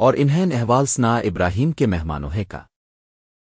اور انہیں احوال سنا ابراہیم کے مہمانوں ہے کا۔